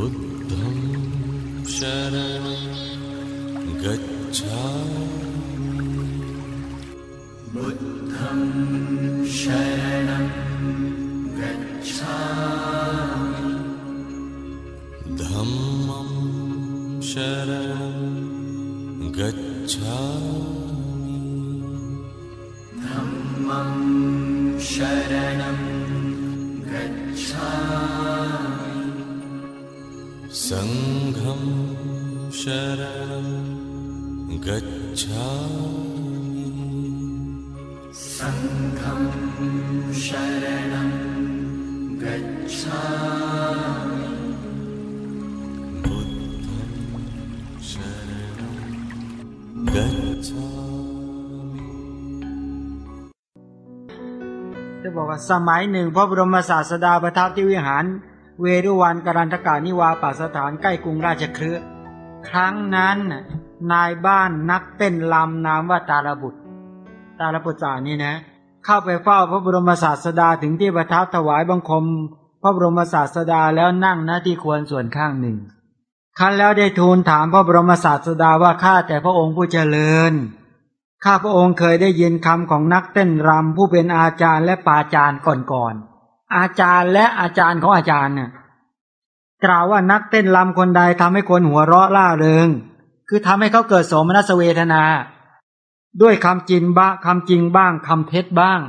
बुद्धं शरणं गच्छामि สมัยหนึ่งพระบรมศาสดาประทับที่วิหาร เวรุวันกรันทกานิวาปาสถานใกล้กรุงราชคฤห์ครั้งนั้นน่ะนายบ้านนักเต้นลำนามว่าตาลบุตร ตาลบุตรจานี่นะ เข้าไปเฝ้าพระบรมศาสดาถึงที่ประทับถวายบังคม พระบรมศาสดาแล้วนั่งหน้าที่ควรส่วนข้างหนึ่งครั้นแล้วได้ทูลถามพระบรมศาสดาว่าข้าแต่พระองค์ผู้เจริญ ข้าพระองค์เคยได้ยินคำของนักเต้นรำผู้เป็นอาจารย์และปาจารย์ก่อนๆอาจารย์และอาจารย์ของอาจารย์เนี่ยกล่าวว่านักเต้นรำคนใดทำให้คนหัวเราะล่าเริง คือทำให้เขาเกิดโสมนัสเวทนา ด้วยคำจริงบ้างคำจริงบ้างคำเท็จบ้าง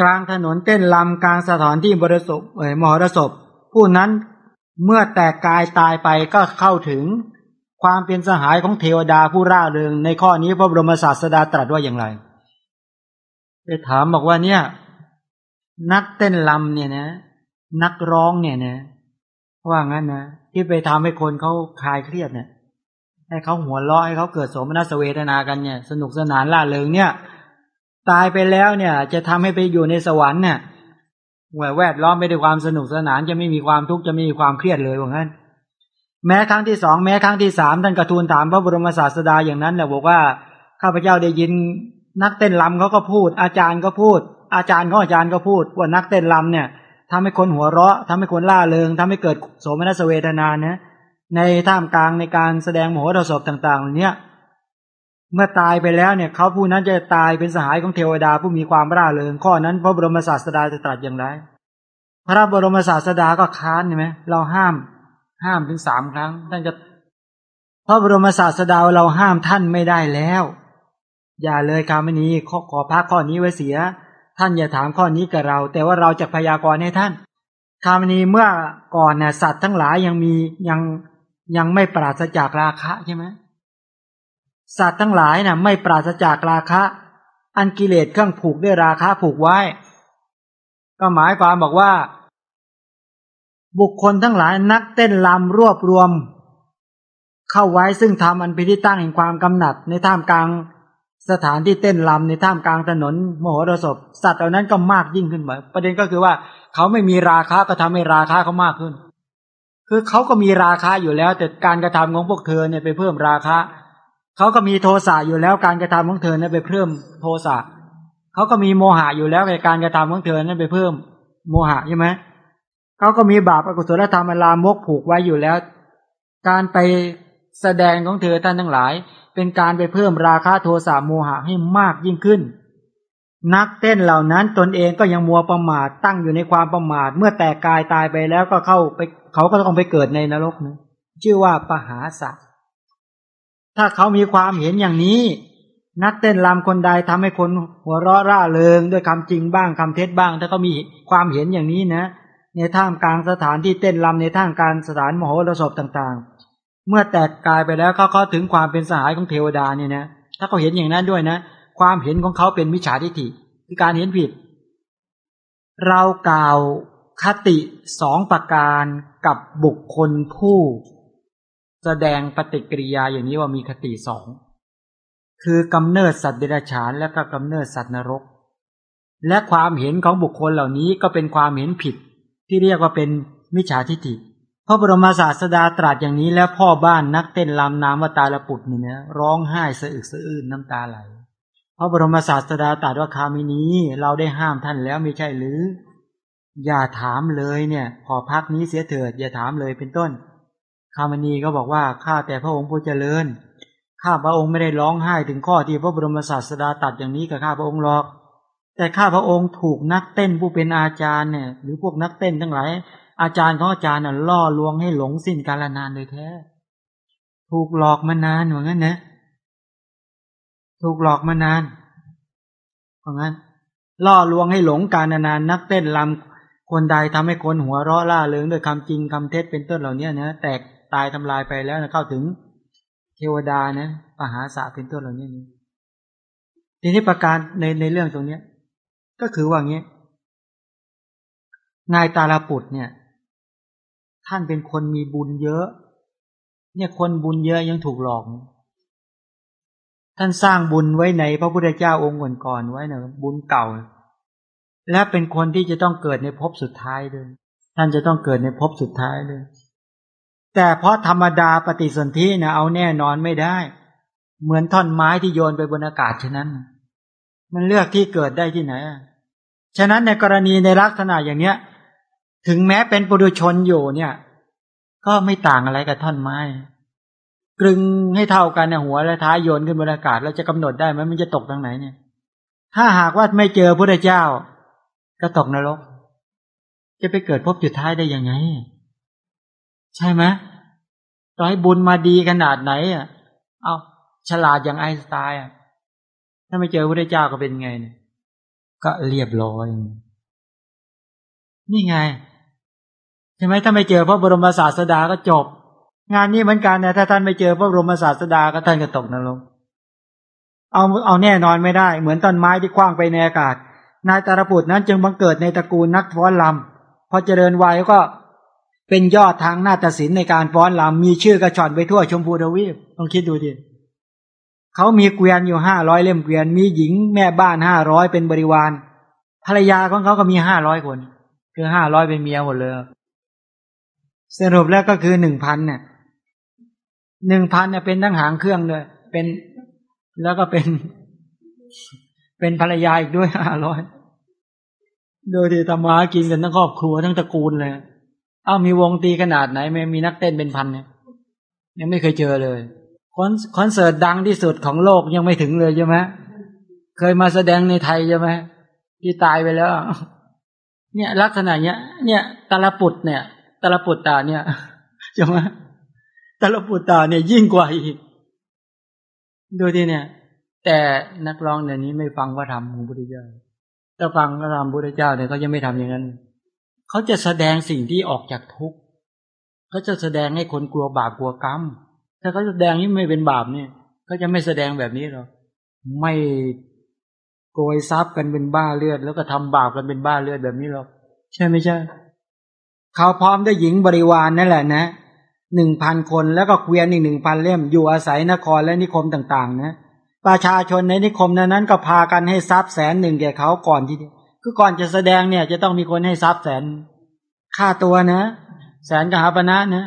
กลางถนนเต้นรำกลางสถานที่บริสุทธิ์เอ่ยมหรสพผู้นั้นเมื่อแตกกายตายไปก็เข้าถึง ความเป็นสหายของเทวดาผู้ร่าเริงในข้อนี้พระบรมศาสดาตรัสว่าอย่างไรไปถามบอกว่าเนี่ย นักเต้นลำเนี่ยนะ นักร้องเนี่ยนะว่างั้นนะที่ไปทำให้คนเขาคลายเครียดเนี่ย ให้เขาหัวเราะให้เขาเกิดโสมนัสเวทนากันเนี่ย สนุกสนานล่าเริงเนี่ย ตายไปแล้วเนี่ย จะทำให้ไปอยู่ในสวรรค์เนี่ยแวดล้อมไปด้วยความสนุกสนานจะไม่มีความทุกข์จะไม่มีความเครียดเลยว่างั้น แม้ครั้งที่สองแม้ครั้งที่สามท่านกระทูลถามพระบรมศาสดาอย่างนั้นแหละบอกว่าข้าพเจ้าได้ยินนักเต้นรำเขาก็พูด อาจารย์ก็พูด อาจารย์ของอาจารย์ก็พูด ว่านักเต้นรำเนี่ยทำให้คนหัวเราะทำให้คนล่าเริงทำให้เกิดโสมนัสเวทนานะในท่ามกลางในการแสดงโมโหรสพต่างๆเหล่านี้เมื่อตายไปแล้วเนี่ยเขาผู้นั้นจะตายเป็นสหายของเทวดาผู้มีความร่าเริง ข้อนั้นพระบรมศาสดาจะตรัสอย่างไร พระบรมศาสดาก็ค้านใช่ไหมเราห้าม ห้ามถึงสามครั้งท่านจะพระบรมศาสดาเราห้ามท่านไม่ได้แล้ว อย่าเลยคำนี้ขอขอพักข้อนี้ไว้เสีย ท่านอย่าถามข้อนี้กับเรา แต่ว่าเราจะพยากรณ์ให้ท่านคำนี้เมื่อก่อนเนี่ยสัตว์ทั้งหลายยังมียังยังไม่ปราศจากราคะใช่ไหมสัตว์ทั้งหลายน่ะ ไม่ปราศจากราคะ อันกิเลสเครื่องผูกด้วยราคะผูกไว้ ก็หมายความบอกว่า บุคคลทั้งหลายนักเต้นลำรวบรวม เข้าไว้ซึ่งทำอันเป็นที่ตั้งแห่งความกำหนัด ในท่ามกลางสถานที่เต้นลำในท่ามกลางถนนมโหรสพ สัตว์เหล่านั้นก็มากยิ่งขึ้นไปประเด็นก็คือว่า เขาไม่มีราคาก็ทำให้ราคาเขามากขึ้น คือเขาก็มีราคาอยู่แล้ว แต่การกระทำของพวกเธอเนี่ยไปเพิ่มราคาเขาก็มีโทสะอยู่แล้วการกระทำของเธอเนี่ยไปเพิ่มโทสะเขาก็มีโมหะอยู่แล้วในการกระทำของเธอนั้นไปเพิ่มโมหะใช่ไหมเขาก็มีบาปอกุศลธรรมอลามกผูกไว้อยู่แล้ว การไปแสดงของเธอท่านทั้งหลาย เป็นการไปเพิ่มราคาโทสะโมหะให้มากยิ่งขึ้น นักเต้นเหล่านั้นตนเองก็ยังมัวประมาทตั้งอยู่ในความประมาท เมื่อแตกกายตายไปแล้วก็เข้าไป เขาก็ต้องไปเกิดในนรกนะชื่อว่าปหาสัตว์ถ้าเขามีความเห็นอย่างนี้ นักเต้นรำคนใดทำให้คนหัวเราะร่าเริงด้วยคำจริงบ้างคำเท็จบ้าง ถ้าเขามีความเห็นอย่างนี้นะ ในท่ามกลางสถานที่เต้นรำในท่ามกลางสถานมโหรสพต่างๆ เมื่อแตกกายไปแล้วเขาเขาถึงความเป็นสหายของเทวดาเนี่ยนะถ้าเขาเห็นอย่างนั้นด้วยนะ ความเห็นของเขาเป็นมิจฉาทิฏฐิคือการเห็นผิด เรากล่าวคติสองประการกับบุคคลผู้ แสดงปฏิกิริยาอย่างนี้ว่ามีคติสองคือกำเนิดสัตว์เดรัจฉานและก็กำเนิดสัตว์นรก และความเห็นของบุคคลเหล่านี้ก็เป็นความเห็นผิด ที่เรียกว่าเป็นมิจฉาทิฏฐิพระบรมศาสดาตรัสอย่างนี้แล้วพ่อบ้านนักเต้นลำน้ำวตาละปุตรนี่นะร้องไห้สะอึกสะอื้นน้ำตาไหลพระบรมศาสดาตรัสว่าคามินี้เราได้ห้ามท่านแล้วไม่ใช่หรือ อย่าถามเลยเนี่ยขอพักนี้เสียเถิด อย่าถามเลยเป็นต้น คามณีก็บอกว่าข้าแต่พระองค์ผู้เจริญข้าพระองค์ไม่ได้ร้องไห้ถึงข้อที่พระบรมศาสดาตัดอย่างนี้กับข้าพระองค์หรอก แต่ข้าพระองค์ถูกนักเต้นผู้เป็นอาจารย์เนี่ย หรือพวกนักเต้นทั้งหลายอาจารย์ของอาจารย์น่ะล่อลวงให้หลงสิ้นกาลนานโดยแท้ ถูกหลอกมานานเหมือนกันนะถูกหลอกมานานเพราะงั้น ล่อลวงให้หลงการนานนักเต้นลำคนใดทำให้คนหัวเราะล่าเริงด้วยคำจริงคำเท็จเป็นต้นเหล่านี้นะแตกตายทำลายไปแล้วนะเข้าถึงเทวดานะปหาสะเป็นต้นเหล่านี้นี่ทีนี้ประการในในเรื่องตรงเนี้ย ก็คือว่างี้ นายตาลาปุตเนี่ย ท่านเป็นคนมีบุญเยอะ เนี่ยคนบุญเยอะยังถูกหลอกท่านสร้างบุญไว้ในพระพุทธเจ้าองค์ก่อนๆไว้เนะบุญเก่า และเป็นคนที่จะต้องเกิดในภพสุดท้ายด้วยท่านจะต้องเกิดในภพสุดท้ายด้วยแต่เพราะธรรมดาปฏิสนธินะเอาแน่นอนไม่ได้ เหมือนท่อนไม้ที่โยนไปบนอากาศฉะนั้น มันเลือกที่เกิดได้ที่ไหน ฉะนั้นในกรณีในลักษณะอย่างเนี้ย ถึงแม้เป็นปุถุชนอยู่เนี่ย ก็ไม่ต่างอะไรกับท่อนไม้กลึงให้เท่ากันในหัวและท้ายโยนขึ้นบนอากาศแล้วจะกำหนดได้ไหมมันจะตกทางไหนเนี่ย ถ้าหากว่าไม่เจอพระเจ้า ก็ตกนรก จะไปเกิดพบจุดท้ายได้ยังไง ใช่ไหมต่อให้บุญมาดีขนาดไหนอะ เอาฉลาดอย่างไอน์สไตน์อะถ้าไม่เจอพระเจ้าก็เป็นไงเนี่ย ก็เรียบร้อย นี่ไงใช่ไหมถ้าไม่เจอพระบรมศาสดาก็จบ งานนี้เหมือนกันนะถ้าท่านไม่เจอพระบรมศาสดาก็ท่านก็ตกนรกเอาเอาแน่นอนไม่ได้ เหมือนต้นไม้ที่คว้างไปในอากาศ นายตาลปุตนั้นจึงบังเกิดในตระกูลนักฟ้อนลำพอเจริญวัยก็เป็นยอดทางนาฏศิลป์ในการฟ้อนลำมีชื่อกระชอนไปทั่วชมพูทวีปต้องคิดดูดิ เขามีเกวียนอยู่ห้าร้อยเล่มเกวียน มีหญิงแม่บ้านห้าร้อยเป็นบริวาร ภรรยาของเขาก็มีห้าร้อยคน คือห้าร้อยเป็นเมียหมดเลยสรุปแล้วก็คือหนึ่งพันเนี่ยหนึ่งพันเนี่ยเป็นทั้งหางเครื่องเลยเป็นแล้วก็เป็น เป็นภรรยาอีกด้วยห้าร้อยโดยที่ทำมากินกันทั้งครอบครัวทั้งตระกูลเลยอ้าวมีวงตีขนาดไหนไม่มีนักเต้นเป็นพันเนี่ยยังไม่เคยเจอเลย คอนคอนเสิร์ตดังที่สุดของโลกยังไม่ถึงเลยใช่ไหมเคยมาแสดงในไทยใช่ไหมที่ตายไปแล้ว เนี่ยลักษณะเนี้ย เนี่ยตาลปุตเนี่ยตาลปุตตาเนี่ยใช่ไหมตาลปุตตาเนี่ยยิ่งกว่าอีกดูที่เนี่ย แต่นักร้องเดี๋ยวนี้ไม่ฟังว่าทำของพุทธเจ้าถ้าฟังพระธรรมพุทธเจ้าเนี่ยเขายังไม่ทำอย่างนั้นเขาจะแสดงสิ่งที่ออกจากทุกข์เขาจะแสดงให้คนกลัวบาปกลัวกรรม ถ้าเขาแสดงนี่ไม่เป็นบาปเนี่ยเขาจะไม่แสดงแบบนี้หรอกไม่โกยทรัพย์กันเป็นบ้าเลือด แล้วก็ทำบาปกันเป็นบ้าเลือดแบบนี้หรอกใช่ไม่ใช่เขาพร้อมด้วยหญิงบริวารนนั่นแหละนะหนึ่งพันคนแล้วก็เกวียนอีกหนึ่งพันเล่ม อยู่อาศัยนครและนิคมต่างๆ นะ ประชาชนในนิคมนั้นนั้นก็พากันให้ทรัพย์แสนหนึ่งแก่เขาก่อนที่คือก่อนจะแสดงเนี่ย จะต้องมีคนให้ทรัพย์แสนค่าตัวนะ แสนกหาปณะนะ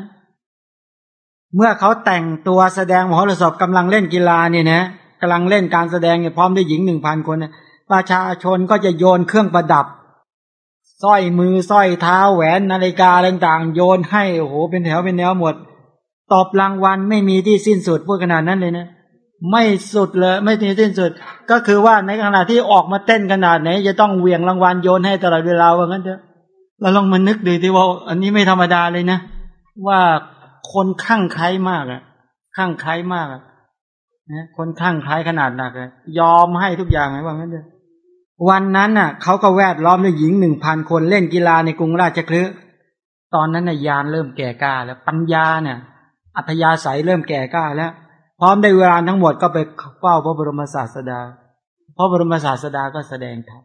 เมื่อเขาแต่งตัวแสดงมหรสพกำลังเล่นกีฬาเนี่ยนะกำลังเล่นการแสดงเนี่ยพร้อมด้วยหญิงหนึ่งพันคนประชาชนก็จะโยนเครื่องประดับสร้อยมือสร้อยเท้าแหวนนาฬิกาต่างๆ โยนให้โอ้โหเป็นแถวเป็นแนวหมด ตอบรางวัลไม่มีที่สิ้นสุดพวกขนาดนั้นเลยนะไม่สุดเลย ไม่มีสิ้นสุด ก็คือว่าในขณะที่ออกมาเต้นขนาดไหนจะต้องเหวี่ยงรางวัลโยนให้ตลอดเวลาว่างั้นเถอะเราลองมานึกดูที่ว่า อันนี้ไม่ธรรมดาเลยนะ ว่า คนข้างใครมากอะข้างใครมากอะนะคนข้างใครขนาดหนักเลยยอมให้ทุกอย่างไงว่างั้นเถอะวันนั้นน่ะเขาก็แวดล้อมด้วยหญิงหนึ่งพันคนเล่นกีฬาในกรุงราชคฤห์ตอนนั้นน่ะยานเริ่มแก่กล้าแล้วปัญญาเนี่ย อัธยาศัยเริ่มแก่กล้าแล้ว พร้อมได้เวลาทั้งหมดก็ไปเฝ้าพระบรมศาสดาพระบรมศาสดาก็แสดงธรรม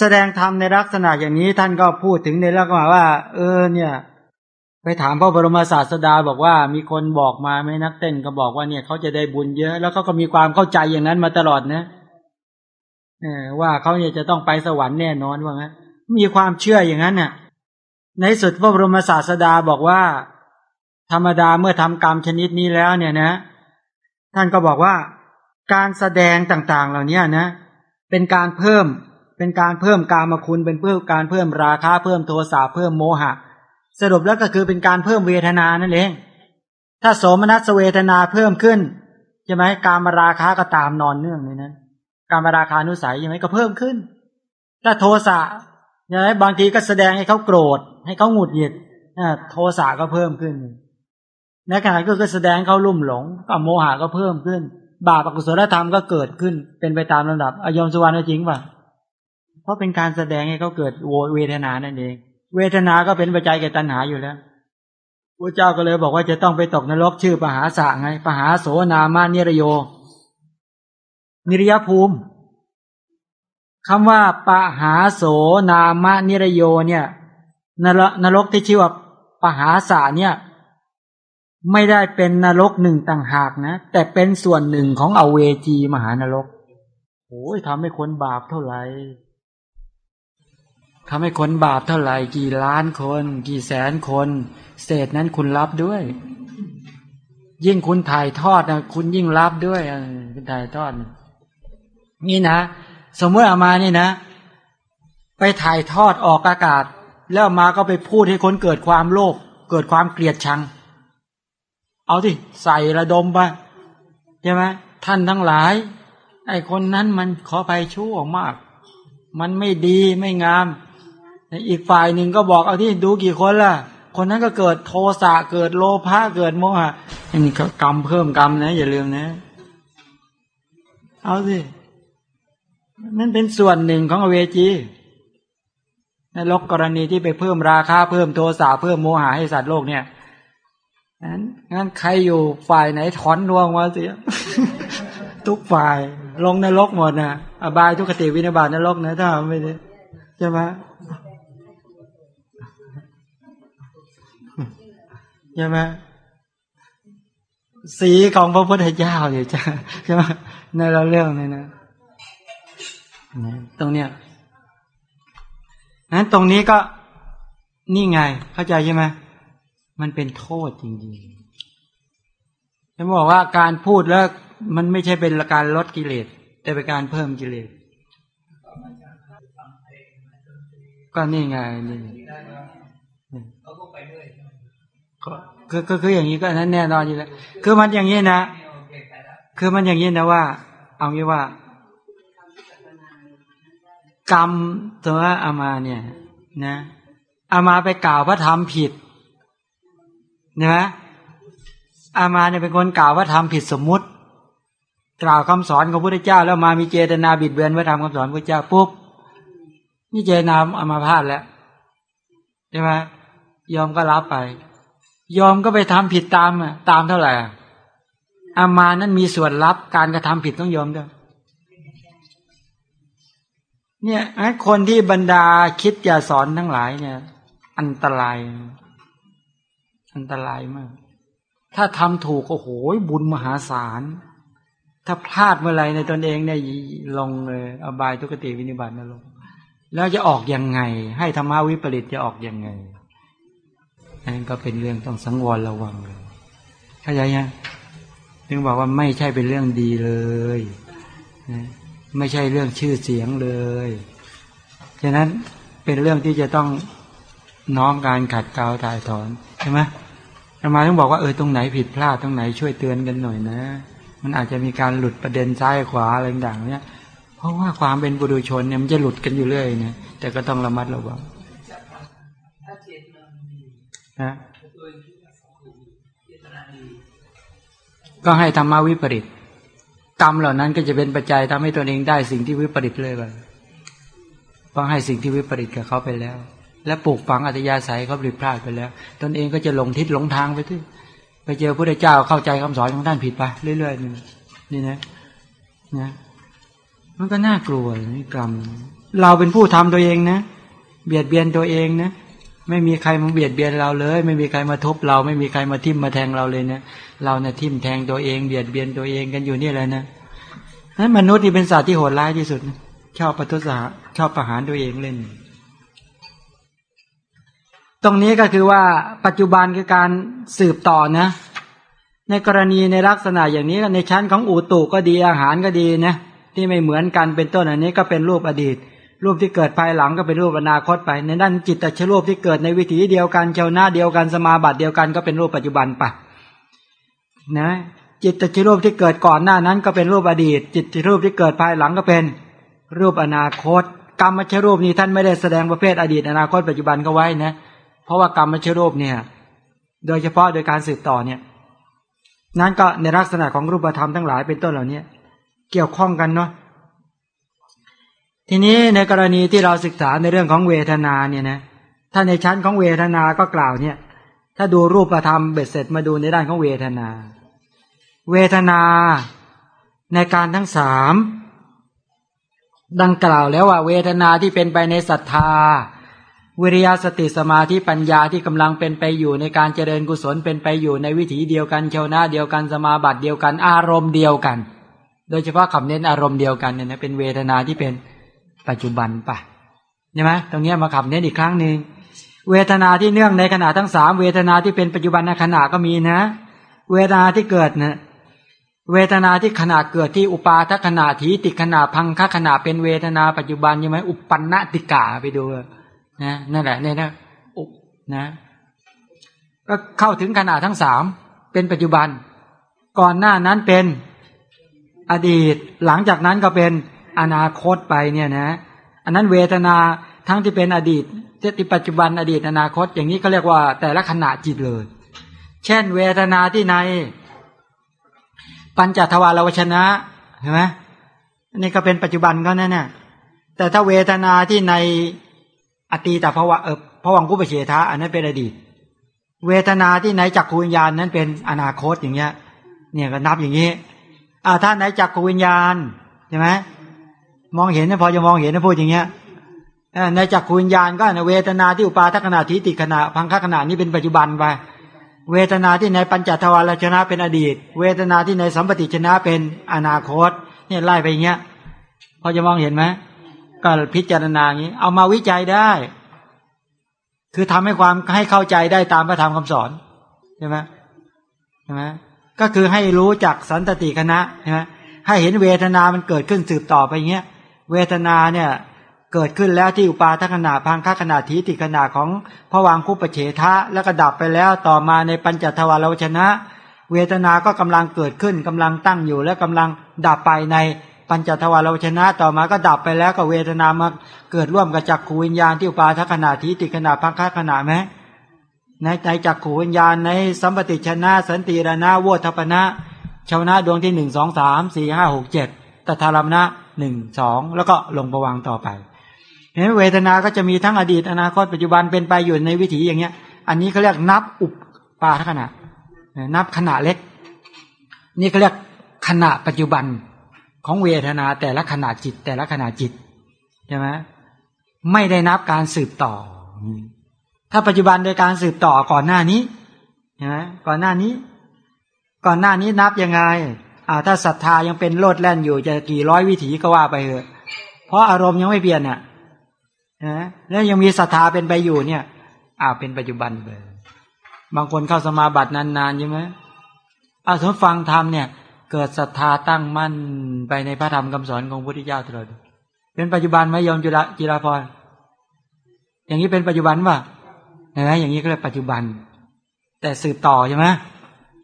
แสดงธรรมในลักษณะอย่างนี้ท่านก็พูดถึงในลักษณะว่า เออเนี่ย ไปถามพระบรมศาสดาบอกว่ามีคนบอกมาไหมนักเต้นก็บอกว่าเนี่ยเขาจะได้บุญเยอะ แล้วเขาก็มีความเข้าใจอย่างนั้นมาตลอดนะว่าเขาเนี่ยจะต้องไปสวรรค์แน่นอนว่างั้นมีความเชื่ออย่างนั้นน่ะ ในสุดพระบรมศาสดาบอกว่า ธรรมดาเมื่อทำกรรมชนิดนี้แล้วเนี่ยนะ ท่านก็บอกว่า การแสดงต่างๆ เหล่านี้นะ เป็นการเพิ่มเป็นการเพิ่มกามคุณเป็นเพื่อการเพิ่มราคาเพิ่มโทสะเพิ่มโมหะ สรุปแล้วก็คือเป็นการเพิ่มเวทนานั่นเอง ถ้าโสมนัสเวทนาเพิ่มขึ้นใช่ไหมการมาราคาก็ตามนอนเนื่องในนั้น การมาราคานุสัยใช่ไหมก็เพิ่มขึ้น ถ้าโทสะใช่ไหมบางทีก็แสดงให้เขาโกรธ ให้เขาหงุดหงิดโทสะก็เพิ่มขึ้นในขณะก็ก็แสดงเขาลุ่มหลงก็โมหะก็เพิ่มขึ้น บาปอกุศลธรรมก็เกิดขึ้น เป็นไปตามลำดับอยมสุวรรณจริงป่ะเพราะเป็นการแสดงให้เขาเกิดโวเวทนานั่นเอง เวทนาก็เป็นปัจจัยแก่ตัณหาอยู่แล้วพระเจ้าก็เลยบอกว่าจะต้องไปตกนรกชื่อปหาสะไงปหาโสนามานิรโย นิรยภูมิคำว่าปหาโสนามะนิรโยเนี่ยนรนรกที่ชื่อว่าปหาสะเนี่ย ไม่ได้เป็นนรกหนึ่งต่างหากนะ แต่เป็นส่วนหนึ่งของอเวจีมหานรกโอ้ยทำให้คนบาปเท่าไหร่ ทำให้คนบาปเท่าไหร่กี่ล้านคน กี่แสนคน เศษนั้นคุณรับด้วย ยิ่งคุณถ่ายทอดนะคุณยิ่งรับด้วยคุณถ่ายทอด นี่นะ สมมติเอามานี่นะ ไปถ่ายทอดออกอากาศ แล้วมาก็ไปพูดให้คนเกิดความโลภเกิดความเกลียดชัง เอาที่ใส่ระดมไปใช่ไหมท่านทั้งหลาย ไอ้คนนั้นมันขอไปชั่วมาก มันไม่ดีไม่งาม อีกฝ่ายหนึ่งก็บอกเอาที่ดูกี่คนล่ะ คนนั้นก็เกิดโทสะเกิดโลภะเกิดโมหะอันนี้ก็กรรมเพิ่มกรรมนะ อย่าลืมนะ เอาสินั่นเป็นส่วนหนึ่งของเวจีในลกกรณีที่ไปเพิ่มราคาเพิ่มโทสะเพิ่มโมหะให้สัตว์โลกเนี่ยงั้นงั้นใครอยู่ฝ่ายไหนถอนดวงมาเสียทุกฝ่ายลงในรกหมดนะอบายทุกขติวินาบาตในรกนะถ้าไม่ได้ใช่ไหม ช่ไหมสีของพระพุทธเจ้าเนี่ยจ้ะใช่ไหมในเราเรื่องนี้นะตรงเนี้ยนั้นตรงนี้ก็นี่ไง เข้าใจใช่ไหมมันเป็นโทษจริงๆฉันบอกว่าการพูดแล้วมันไม่ใช่เป็นการลดกิเลสแต่เป็นการเพิ่มกิเลสก็นี่ไงนี่ก็คือ ก็คืออย่างนี้ก็นั้นแน่นอนอยู่แล้วคือมันอย่างนี้นะ คือมันอย่างนี้นะว่า เอางี้ว่า กรรมตัวอามาเนี่ย นะอามาไปกล่าวพระธรรมผิดเนะอามาเนี่ยเป็นคนกล่าวว่าทำผิดสมมุติ กล่าวคำสอนของพระพุทธเจ้า แล้วมามีเจตนาบิดเบือนว่าทำคำสอนพระเจ้าปุ๊บนี่เจตนาอามาพลาดแล้วใช่ไหมยอมก็รับไป ยอมก็ไปทำผิดตามอะตามเท่าไหร่อามานั้นมีส่วนรับการกระทำผิดต้องยอมด้วยเนี่ยคนที่บรรดาคิดจะสอนทั้งหลายเนี่ย อันตราย อันตรายมาก ถ้าทำถูกโอ้โหบุญมหาศาล ถ้าพลาดเมื่อไรในตนเองเนี่ยลงเลยอบายทุกติวินิบาตนลงแล้วจะออกยังไง ให้ธรรมวิปริตจะออกยังไง นั่นก็เป็นเรื่องต้องสังวรระวังเลยเข้าใจยังถึงบอกว่าไม่ใช่เป็นเรื่องดีเลยนะไม่ใช่เรื่องชื่อเสียงเลยฉะนั้นเป็นเรื่องที่จะต้องน้อมการขัดเกลาถ่ายถอนใช่ไหมธรรมาต้องบอกว่าเออตรงไหนผิดพลาดตรงไหนช่วยเตือนกันหน่อยนะ มันอาจจะมีการหลุดประเด็นซ้ายขวาอะไรต่างๆเนี่ยเพราะว่าความเป็นบุรุชนเนี่ยมันจะหลุดกันอยู่เรื่อยนี่ยแต่ก็ต้องระมัดระวัง นะก็ให้ธรรมวิปริตกรรมเหล่านั้นก็จะเป็นปัจจัยทำให้ตัวเองได้สิ่งที่วิปริตเลยไปต้องให้สิ่งที่วิปริตกับเขาไปแล้ว และปลูกฝังอัตยาศัยเขาผิดพลาดไปแล้ว ตนเองก็จะหลงทิศหลงทางไปที่ไปเจอพระเจ้าเข้าใจคำสอนของท่านผิดไปเรื่อยๆนี่นี่นะนะมันก็น่ากลัวนี่กรรม เราเป็นผู้ทำตัวเองนะ เบียดเบียนตัวเองนะ ไม่มีใครมาเบียดเบียนเราเลย ไม่มีใครมาทุบเรา ไม่มีใครมาทิ่มมาแทงเราเลยเนะเราเนี่ยทิ่มแทงตัวเองเบียดเบียนตัวเองกันอยู่นี่แหละนะนั้นมนุษย์นี่เป็นสัตว์ที่โหดร้ายที่สุด ชอบประทุษะชอบประหารตัวเองเล่น ตรงนี้ก็คือว่าปัจจุบันคือการสืบต่อนะ ในกรณีในลักษณะอย่างนี้ในชั้นของอูตุก็ดีอาหารก็ดีนะที่ไม่เหมือนกันเป็นต้นอันนี้ก็เป็นรูปอดีต รูปที่เกิดภายหลังก็เป็นรูปอนาคตไป ในด้านจิตตชรูปที่เกิดในวิถีเดียวกันเจ้าหน้าเดียวกันสมาบัติเดียวกันก็เป็นรูปปัจจุบันไปนะ จิตตชรูปที่เกิดก่อนหน้านั้นก็เป็นรูปอดีต จิตตชรูปที่เกิดภายหลังก็เป็นรูปอนาคต กรรมชรูปนี้ท่านไม่ได้แสดงประเภทอดีต อนาคตปัจจุบันก็ไว้นะ เพราะว่ากรรมชรูปเนี่ย โดยเฉพาะโดยการสืบต่อเนี่ย นั้นก็ในลักษณะของรูปธรรมทั้งหลายเป็นต้นเหล่านี้เกี่ยวข้องกันเนาะ ทีนี้ในกรณีที่เราศึกษาในเรื่องของเวทนาเนี่ยนะถ้าในชั้นของเวทนาก็กล่าวเนี่ย ถ้าดูรูปธรรมเบ็ดเสร็จมาดูในด้านของเวทนา เวทนาในการทั้งสามดังกล่าวแล้วว่าเวทนาที่เป็นไปในศรัทธา วิริยสติสมาธิปัญญาที่กำลังเป็นไปอยู่ในการเจริญกุศลเป็นไปอยู่ในวิถีเดียวกันเชวนาเดียวกันสมาบัติเดียวกันอารมณ์เดียวกัน โดยเฉพาะคำเน้นอารมณ์เดียวกันเนี่ยนะเป็นเวทนาที่เป็น ปัจจุบันปะใช่ไหมตรงนี้มาขับเน้นอีกครั้งหนึ่งเวทนาที่เนื่องในขณะทั้งสามเวทนาที่เป็นปัจจุบันในขณะก็มีนะ เวทนาที่เกิดนะเวทนาที่ขณะเกิดที่อุปาทขณะทีติขณะพังคขณะเป็นเวทนาปัจจุบันใช่ไหมอุปปันนติกาไปดูนะนั่นแหละเนี่ยนะอุปนะก็เข้าถึงขณะทั้งสามเป็นปัจจุบัน ก่อนหน้านั้นเป็นอดีต หลังจากนั้นก็เป็น อนาคตไปเนี่ยนะ อันนั้นเวทนาทั้งที่เป็นอดีตที่ปัจจุบันอดีตอนาคต อย่างนี้ก็เรียกว่าแต่ละขณะจิตเลย เช่น เวทนาที่ใน ปัญจทวารวชนะเห็นไหมอันนี้ก็เป็นปัจจุบันก็นั่นน่ะแต่ถ้าเวทนาที่ในอตีตภาวะเออพวังกุปเฉทะอันนั้นเป็นอดีต เวทนาที่ในจักรวิญญาณนั้นเป็นอนาคตอย่างเงี้ย เนี่ยก็นับอย่างนี้อ่าถ้าในจักรวิญญาณใช่ไหม มองเห็นนะพอจะมองเห็นนะพูดอย่างเงี้ยในจักรวิญญาณก็ในเวทนาที่อุปาทขณะทิฏฐิขณะพังคขณะนี้เป็นปัจจุบันไปเวทนาที่ในปัญจทวารชนะเป็นอดีต เวทนาที่ในสัมปติชนะเป็นอนาคต เนี่ยไล่ไปอย่างเงี้ย พอจะมองเห็นไหมก็พิจารณาอย่างนี้ เอามาวิจัยได้ คือทำให้ความให้เข้าใจได้ตามพระธรรมคำสอนใช่ไหมใช่ไหมก็คือให้รู้จักสันตติคณะใช่ไหมให้เห็นเวทนามันเกิดขึ้นสืบต่อไปเงี้ย เวทนาเนี่ยเกิดขึ้นแล้วที่อุปาทขณะพังคขณะทีติขณะของพระวังคุปเฉทะแล้วก็ดับไปแล้วต่อมาในปัญจทวารวชนะ เวทนาก็กำลังเกิดขึ้นกำลังตั้งอยู่ และกำลังดับไปในปัญจทวารวชนะ ต่อมาก็ดับไปแล้วก็เวทนามาเกิดร่วมกับจักขูวิญญาณที่อุปาทขณะทีติขณะพังคขณะไหมในในจักขูวิญญาณในสัมปติชนะสันติรณะโวทัปนะชาวนะดวงที่หนึ่งสองสามสี่ห้าหกเจ็ดตถารมณะ หนึ่งสองแล้วก็ลงประวังต่อไปเห็นเวทนาก็จะมีทั้งอดีตอนาคตปัจจุบันเป็นไปอยู่ในวิถีอย่างเงี้ย อันนี้เขาเรียกนับอุปปาทขณะนับขณะเล็ก นี่เขาเรียกขณะปัจจุบันของเวทนาแต่ละขณะจิต แต่ละขณะจิตใช่ไหมไม่ได้นับการสืบต่อ ถ้าปัจจุบันโดยการสืบต่อก่อนหน้านี้ใช่ไหมก่อนหน้านี้ ก่อนหน้านี้นับยังไง อ่าถ้าศรัทธายังเป็นโลดแล่นอยู่จะกี่ร้อยวิถีก็ว่าไปเถอะ เพราะอารมณ์ยังไม่เปลี่ยนอะนะแล้วยังมีศรัทธาเป็นไปอยู่เนี่ยอ่าเป็นปัจจุบันไปบางคนเข้าสมาบัตินานๆใช่ไหมอ่าสมฟังธรรมเนี่ย เกิดศรัทธาตั้งมั่นไปในพระธรรมคำสอนของพระพุทธเจ้าตลอดเป็นปัจจุบันไหมยอมจุฬาจิราพรอย่างนี้เป็นปัจจุบันป่ะนไหมอย่างนี้ก็เลยปัจจุบัน แต่สืบต่อใช่ไหม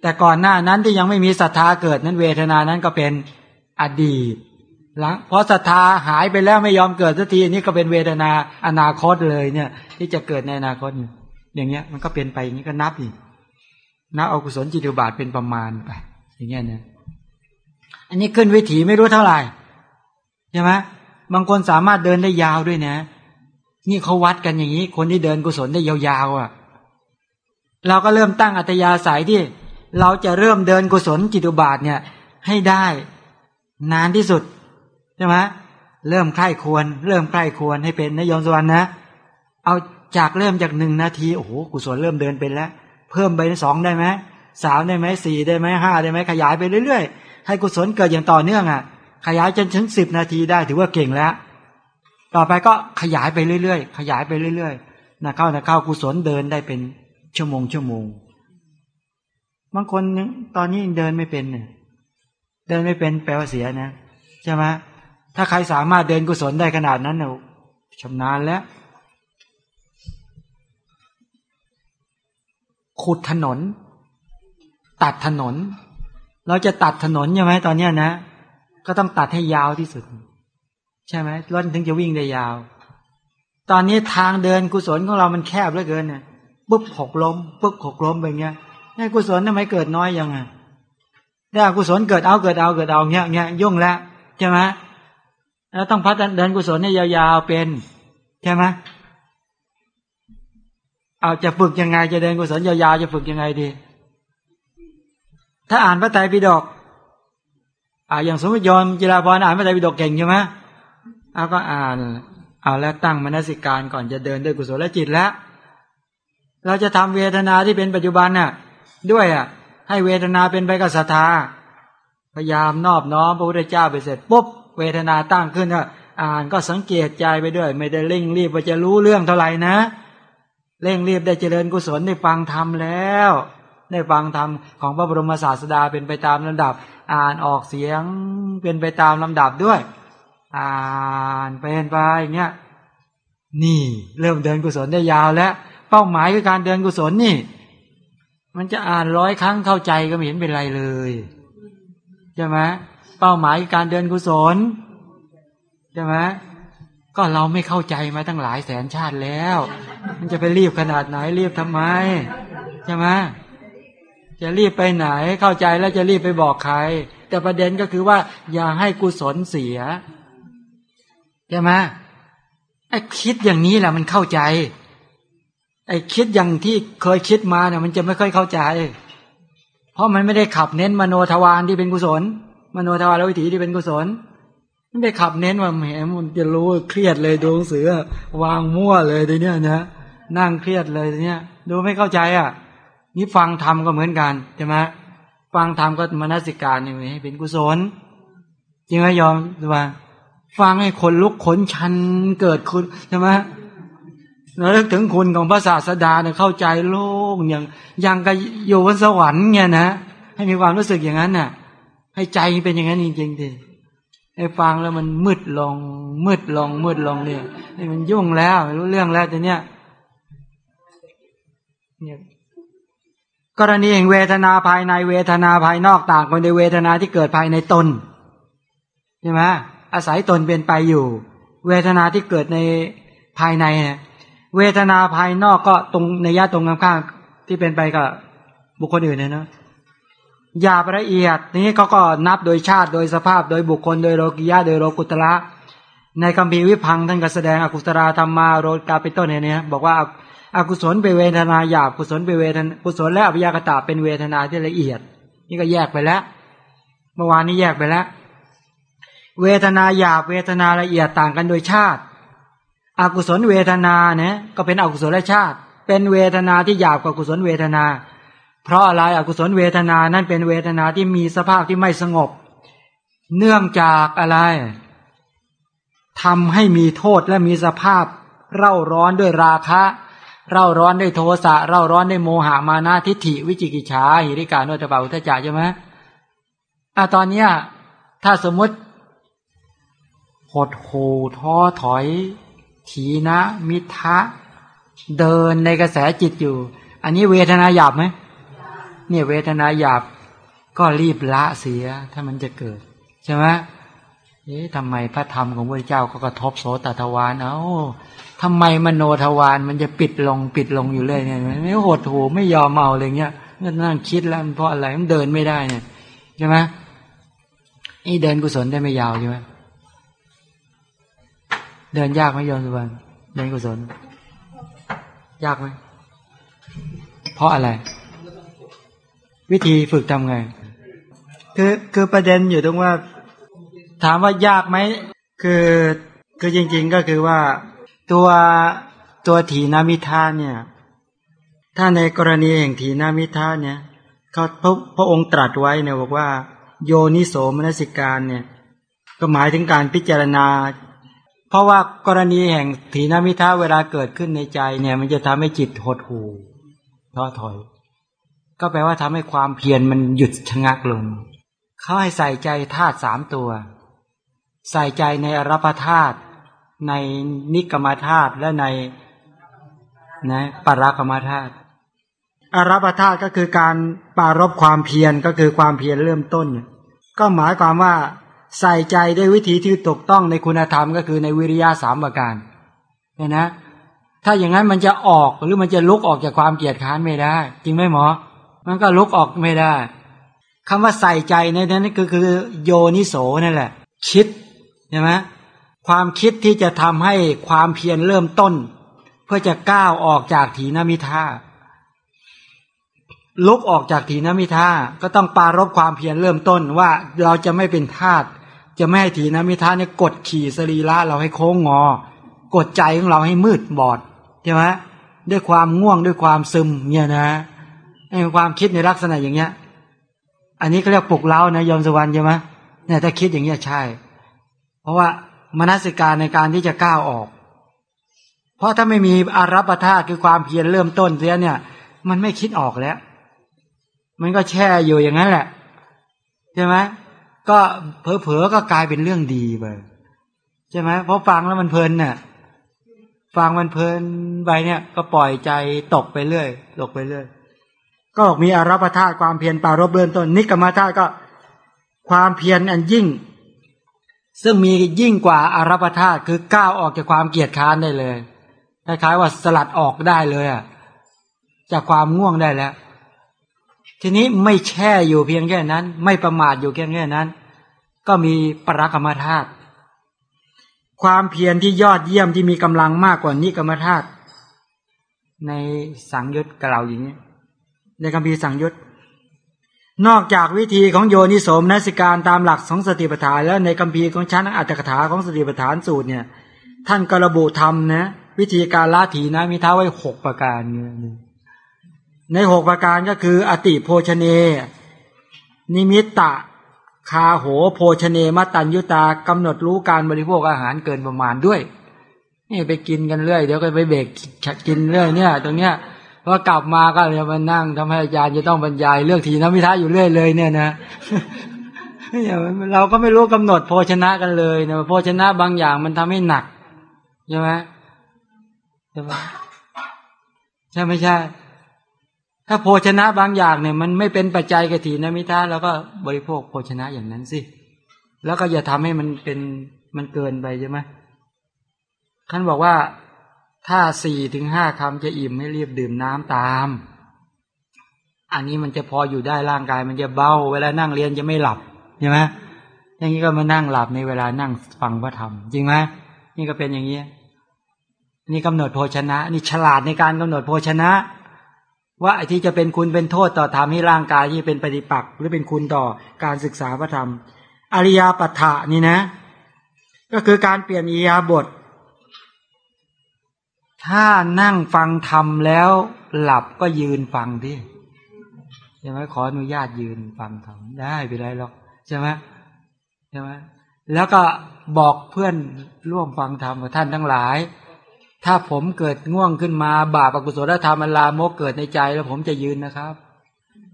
แต่ก่อนหน้านั้นที่ยังไม่มีศรัทธาเกิดนั้นเวทนานั้นก็เป็นอดีตหลังเพราะศรัทธาหายไปแล้วไม่ยอมเกิดสักทีนี่ก็เป็นเวทนาอนาคตเลยเนี่ย ที่จะเกิดในอนาคตอย่างเงี้ย มันก็เป็นไปอย่างนี้ก็นับอีกนับเอากุศลจิตุบาทเป็นประมาณไปอย่างเงี้ยเนี่ยอันนี้ขึ้นวิถีไม่รู้เท่าไหร่ใช่ไหมบางคนสามารถเดินได้ยาวด้วยนะ นี่เขาวัดกันอย่างนี้ คนที่เดินกุศลได้ยาวๆอะ เราก็เริ่มตั้งอัตยาศัยที่ เราจะเริ่มเดินกุศลจิตุบาทเนี่ย ให้ได้นานที่สุดใช่ไหมเริ่มใคร่ควร เริ่มใคร่ควรให้เป็นนายมสวรรค์นะ เอาจากเริ่มจากหนึ่งนาทีโอ้โหกุศลเริ่มเดินเป็นแล้ว เพิ่มไปสองได้ไหมสามได้ไหมสี่ได้ไหมห้าได้ไหมขยายไปเรื่อยๆ ให้กุศลเกิดอย่างต่อเนื่องอะ ขยายจนถึงสิบนาทีได้ถือว่าเก่งแล้ว ต่อไปก็ขยายไปเรื่อยๆ ขยายไปเรื่อยๆนะเข้านะเข้ากุศลเดินได้เป็นชั่วโมงชั่วโมง บางคนตอนนี้ยังเดินไม่เป็นเนี่ยเดินไม่เป็นแปลว่าเสียนะใช่ไหมถ้าใครสามารถเดินกุศลได้ขนาดนั้นเนี่ยชำนาญแล้ว ขุดถนน ตัดถนน เราจะตัดถนนใช่ไหมตอนนี้นะ ก็ต้องตัดให้ยาวที่สุด ใช่ไหมรถถึงจะวิ่งได้ยาว ตอนนี้ทางเดินกุศลของเรามันแคบเหลือเกินเนี่ยปุ๊บหกล้มปุ๊บหกล้มไปเงี้ย ให้กุศลทำไมเกิดน้อยยังไงถ้ากุศลเกิดเอาเกิดเอาเกิดเอาเงี้ยเงี้ยยุ่งแล้วใช่ไหมแล้วต้องพัฒนาเดินกุศลเนี่ยยาวๆเป็นใช่ไหมเอาจะฝึกยังไงจะเดินกุศลยาวๆจะฝึกยังไงดี ถ้าอ่านพระไตรปิฎกอ่าอย่างสมมติโยมจิราพรอ่านพระไตรปิฎกเก่งใช่ไหมเอาก็อ่าน เอาแล้วตั้งมนสิการก่อนจะเดินด้วยกุศลจิตแล้ว เราจะทำเวทนาที่เป็นปัจจุบันน่ะ ด้วยอะ ให้เวทนาเป็นไปกับศรัทธาพยายามนอบน้อมพระพุทธเจ้าไปเสร็จปุ๊บเวทนาตั้งขึ้นก็อ่านก็สังเกตใจไปด้วย ไม่ได้เร่งรีบว่าจะรู้เรื่องเท่าไหร่นะ เร่งรีบได้เจริญกุศลได้ฟังธรรมแล้วได้ฟังธรรมของพระบรมศาสดาเป็นไปตามลำดับ อ่านออกเสียงเป็นไปตามลำดับด้วย อ่านเป็นไปอย่างเงี้ยนี่ เริ่มเดินกุศลได้ยาวแล้ว เป้าหมายคือการเดินกุศลนี่ มันจะอ่านร้อยครั้งเข้าใจก็ไม่เห็นเป็นไรเลยใช่ไหมเป้าหมายการเดินกุศลใช่ไหมก็เราไม่เข้าใจมาตั้งหลายแสนชาติแล้ว มันจะไปรีบขนาดไหนรีบทำไมใช่ไหมจะรีบไปไหนเข้าใจแล้วจะรีบไปบอกใคร แต่ประเด็นก็คือว่า อย่าให้กุศลเสียใช่ไหมไอ้คิดอย่างนี้แหละมันเข้าใจ ไอ้คิดอย่างที่เคยคิดมาเนี่ยมันจะไม่ค่อยเข้าใจ เพราะมันไม่ได้ขับเน้นมโนทวารที่เป็นกุศล มโนทวารวิถีที่เป็นกุศลไม่ได้ขับเน้นว่าแหมมันจะรู้เครียดเลยดูหนังสือวางมั่วเลยทีเนี้ยนะนั่งเครียดเลยทีเนี้ยดูไม่เข้าใจอะ นี่ฟังธรรมก็เหมือนกันใช่ไหมฟังธรรมก็มนสิการอย่างนี้เป็นกุศลจริงไหมยอมว่าฟังให้คนลุกขนชันเกิดคุณใช่ไหม เราเลิกถึงคุณของพระศาสดาเนี่ยเข้าใจโลกอย่างอย่างกับอยู่บนสวรรค์เนี่ยนะให้มีความรู้สึกอย่างนั้นน่ะ ให้ใจเป็นอย่างนั้นจริงๆดิให้ฟังแล้วมันมืดลง มืดลง มืดลงเนี่ยนี่มันยุ่งแล้วรู้เรื่องแล้วแต่เนี้ยเนี่ยกรณีแห่งเวทนาภายในเวทนาภายนอกต่างกันในเวทนาที่เกิดภายในตนใช่ไหมอาศัยตนเป็นไปอยู่ เวทนาที่เกิดในภายในเนี่ย เวทนาภายนอกก็ตรงในญาติตรงข้างๆที่เป็นไปกับบุคคลอื่นเนี่ยนะหยาบละเอียดนี้เขาก็นับโดยชาติโดยสภาพโดยบุคคลโดยโลกิยะโดยโลกุตระในคำพีวิพังท่านก็แสดงอกุตราธรรมาโรกาเป็นต้นเนี่ยบอกว่าอากุศลเป็นเวทนาหยาบกุศลเป็นเวทนากุศลและอภิยากตาเป็นเวทนาที่ละเอียด นี่ก็แยกไปแล้ว เมื่อวานนี้แยกไปแล้ว เวทนาหยาบเวทนาละเอียดต่างกันโดยชาติ อกุศลเวทนาเนี่ยก็เป็นอกุศลชาติ เป็นเวทนาที่หยาบกว่ากุศลเวทนา เพราะอะไรอกุศลเวทนานั้นเป็นเวทนาที่มีสภาพที่ไม่สงบ เนื่องจากอะไรทำให้มีโทษและมีสภาพ เร่าร้อนด้วยราคะ เร่าร้อนด้วยโทสะเร่าร้อนด้วยโมหะมานาทิฏฐิวิจิกิจฉาหิริกาโนตบาอุทจาใช่ไหมอะตอนเนี้ยถ้าสมมติหดหูท้อถอย ถีนะมิทะเดินในกระแสจิตอยู่ อันนี้เวทนาหยาบไหมเนี่ยเวทนาหยาบก็รีบละเสียถ้ามันจะเกิด ใช่ไหมเอ๊ะทำไมพระธรรมของพระเจ้าก็กระทบโสตทวารเอา้าทำไมมโนทวารมันจะปิดลงปิดลงอยู่เลยเนี่ยไม่หดหูไม่ยอมเมาอะไรเงี้ยก็นั่งคิดแล้วเพราะอะไรมันเดินไม่ได้เนี่ยใช่ไหมนี่เดินกุศลได้ไม่ยาวใช่ไหม เดินยากไหมโยมสุวรรณเดินกุศล ยากไหมเพราะอะไร วิธีฝึกทำไง คือคือประเด็นอยู่ตรงว่า ถามว่ายากไหมคือคือจริง ๆก็คือว่าตัวตัวถีนามิทาเนี่ย ถ้าในกรณีแห่งถีนามิทาเนี่ยเขาพระพระองค์ตรัสไว้เนี่ยบอกว่า โยนิโสมนสิการเนี่ย ก็หมายถึงการพิจารณา เพราะว่ากรณีแห่งถีนมิทาเวลาเกิดขึ้นในใจเนี่ย มันจะทำให้จิตหดหูท้อถอย ก็แปลว่าทำให้ความเพียรมันหยุดชะงักลงเขาให้ใส่ใจธาตุสามตัว ใส่ใจในอรพธาตุในนิกรรมธาตุและในนะปรากรรมธาตุอรปธาตุก็คือการปารบความเพียรก็คือความเพียรเริ่มต้น ก็หมายความว่า ใส่ใจด้วยวิธีที่ถูกต้องในคุณธรรมก็คือในวิริยะสามประการเนี่ยนะ ถ้าอย่างนั้นมันจะออกหรือมันจะลุกออกจากความเกียดค้านไม่ได้ จริงไหมหมอ มันก็ลุกออกไม่ได้คำว่าใส่ใจในนั้นก็คือโยนิโสนั่นแหละ คิดใช่ไหมความคิดที่จะทำให้ความเพียรเริ่มต้น เพื่อจะก้าวออกจากถีนมิท่า ลุกออกจากถีนมิท่าก็ต้องปารบความเพียรเริ่มต้นว่าเราจะไม่เป็นทาสจะไม่ให้ถีนมิท่าเนี่ยกดขี่สรีระเราให้โค้งงอ กดใจของเราให้มืดบอดใช่ไหมด้วยความง่วงด้วยความซึมเนี่ยนะไอ้ความคิดในลักษณะอย่างเงี้ย อันนี้ก็เรียกปลุกเล้านะยอมสวรรค์ใช่ไหมเนี่ยถ้าคิดอย่างเงี้ยใช่ เพราะว่ามนสิการในการที่จะก้าวออก เพราะถ้าไม่มีอารัปธาตุคือความเพียรเริ่มต้นเสียเนี่ย มันไม่คิดออกแล้ว มันก็แช่อยู่อย่างนั้นแหละใช่ไหมก็เผลอๆก็กลายเป็นเรื่องดีไปใช่ไหมเพราะฟังแล้วมันเพลินเนี่ยฟังมันเพลินไปเนี่ย ก็ปล่อยใจตกไปเรื่อยตกไปเรื่อย ก็มีอารัปธาตุความเพียรปารบเริ่มต้นนิกรรมธาตุก็ความเพียรอันยิ่ง ซึ่งมียิ่งกว่าอารัปธาตุคือก้าวออกจากความเกียดค้านได้เลยคล้ายๆว่าสลัดออกได้เลยอะจากความง่วงได้แล้ว ทีนี้ไม่แช่อยู่เพียงแค่นั้น ไม่ประมาทอยู่แค่แค่นั้น ก็มีปรากรรมธาตุความเพียรที่ยอดเยี่ยมที่มีกำลังมากกว่านิกรรมธาตุในสังยุตกล่าวอย่างนี้ ในคัมภีสังยุตนอกจากวิธีของโยนิโสมนสิการตามหลักของสติปัฏฐานแล้วในคัมภีของชั้นอัตถกถาของสติปัฏฐานสูตรเนี่ย ท่านกระบุธรรมนะ วิธีการละถีนะมีท้าไว้หกประการเนี่ย ในหกประการก็คือ อติโภชเน นิมิตตะ คาโหโภชเนมตัญยุตากำหนดรู้การบริโภคอาหารเกินประมาณด้วย นี่ไปกินกันเรื่อย เดี๋ยวก็ไปเบรกกินเรื่อยเนี่ย ตรงเนี้ยพอกลับมาก็เนี่ยมานั่งทำให้อาจารย์จะต้องบรรยายเรื่องทีนมิทะอยู่เรื่อยเลยเนี่ยนะเนี่ยเราก็ไม่รู้กำหนดโภชนะกันเลยนะโภชนะบางอย่างมันทำให้หนักใช่ไหมใช่ไหมใช่ไม่ใช่ ถ้าโภชนะบางอย่างเนี่ย มันไม่เป็นปัจจัยกถีนมิทะแล้วก็บริโภคโภชนะอย่างนั้นสิแล้วก็อย่าทำให้มันเป็นมันเกินไปใช่ไหมท่านบอกว่าถ้าสี่ถึงห้าคำจะอิ่มให้รีบดื่มน้ำตาม อันนี้มันจะพออยู่ได้ร่างกาย มันจะเบาเวลานั่งเรียนจะไม่หลับใช่ไหมอย่างนี้ก็มานั่งหลับในเวลานั่งฟังพระธรรม จริงไหมนี่ก็เป็นอย่างนี้นี่กำหนดโภชนะ นี่ฉลาดในการกำหนดโภชนะ ว่าไอ้ที่จะเป็นคุณเป็นโทษต่อธรรมให้ร่างกายที่เป็นปฏิปักษ์หรือเป็นคุณต่อการศึกษาพระธรรม อริยปัฏฐานี่นะ ก็คือการเปลี่ยนอียาบท ถ้านั่งฟังธรรมแล้วหลับก็ยืนฟังดิใช่ไหมขออนุญาตยืนฟังธรรมได้ไปไรหรอกใช่ไหมใช่ไหมแล้วก็บอกเพื่อนร่วมฟังธรรมท่านทั้งหลาย ถ้าผมเกิดง่วงขึ้นมาบาปอกุศลธรรมอันลามกเกิดในใจแล้วผมจะยืนนะครับ